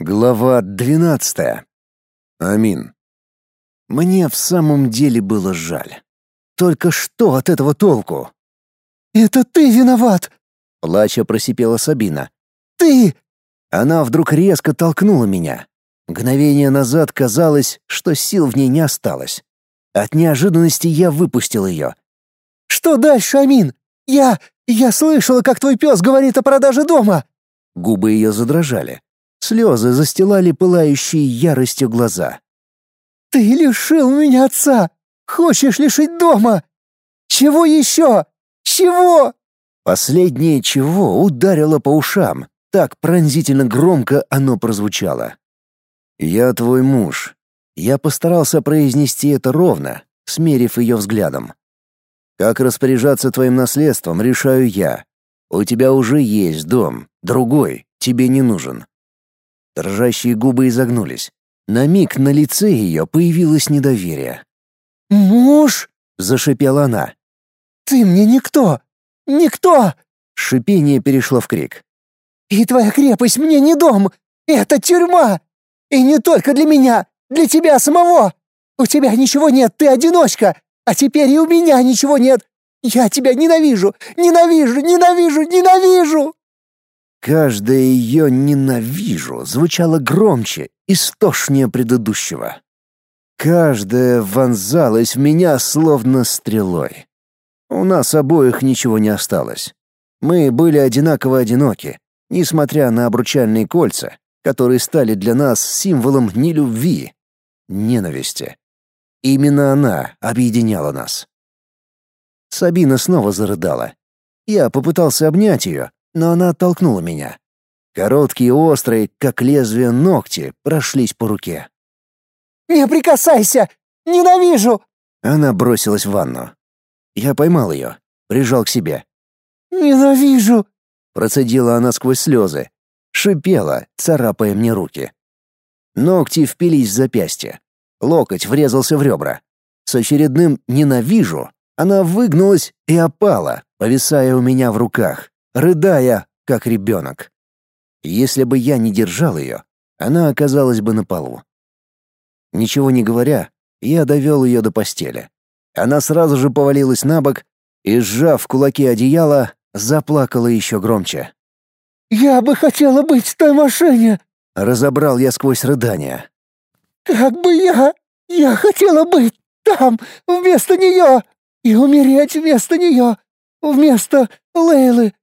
Глава двенадцатая. Амин. Мне в самом деле было жаль. Только что от этого толку? «Это ты виноват!» — плача просипела Сабина. «Ты!» Она вдруг резко толкнула меня. Мгновение назад казалось, что сил в ней не осталось. От неожиданности я выпустил ее. «Что дальше, Амин? Я... я слышала, как твой пес говорит о продаже дома!» Губы ее задрожали. Слезы застилали пылающие яростью глаза. «Ты лишил меня отца! Хочешь лишить дома? Чего еще? Чего?» Последнее «чего» ударило по ушам. Так пронзительно громко оно прозвучало. «Я твой муж». Я постарался произнести это ровно, смерив ее взглядом. «Как распоряжаться твоим наследством, решаю я. У тебя уже есть дом, другой тебе не нужен. Дрожащие губы изогнулись. На миг на лице ее появилось недоверие. «Муж?» — зашипела она. «Ты мне никто! Никто!» Шипение перешло в крик. «И твоя крепость мне не дом! Это тюрьма! И не только для меня, для тебя самого! У тебя ничего нет, ты одиночка! А теперь и у меня ничего нет! Я тебя ненавижу! Ненавижу! Ненавижу! Ненавижу!» Каждое ее «ненавижу» звучало громче, истошнее предыдущего. Каждая вонзалась в меня словно стрелой. У нас обоих ничего не осталось. Мы были одинаково одиноки, несмотря на обручальные кольца, которые стали для нас символом не любви, ненависти. Именно она объединяла нас. Сабина снова зарыдала. Я попытался обнять ее, но она оттолкнула меня. Короткие острые, как лезвие ногти, прошлись по руке. «Не прикасайся! Ненавижу!» Она бросилась в ванну. Я поймал ее, прижал к себе. «Ненавижу!» Процедила она сквозь слезы. Шипела, царапая мне руки. Ногти впились в запястье. Локоть врезался в ребра. С очередным «ненавижу» она выгнулась и опала, повисая у меня в руках рыдая, как ребенок. Если бы я не держал ее, она оказалась бы на полу. Ничего не говоря, я довел ее до постели. Она сразу же повалилась на бок и, сжав кулаки одеяло, заплакала еще громче. «Я бы хотела быть в той машине!» — разобрал я сквозь рыдания. «Как бы я... я хотела быть там, вместо нее, и умереть вместо нее, вместо Лейлы,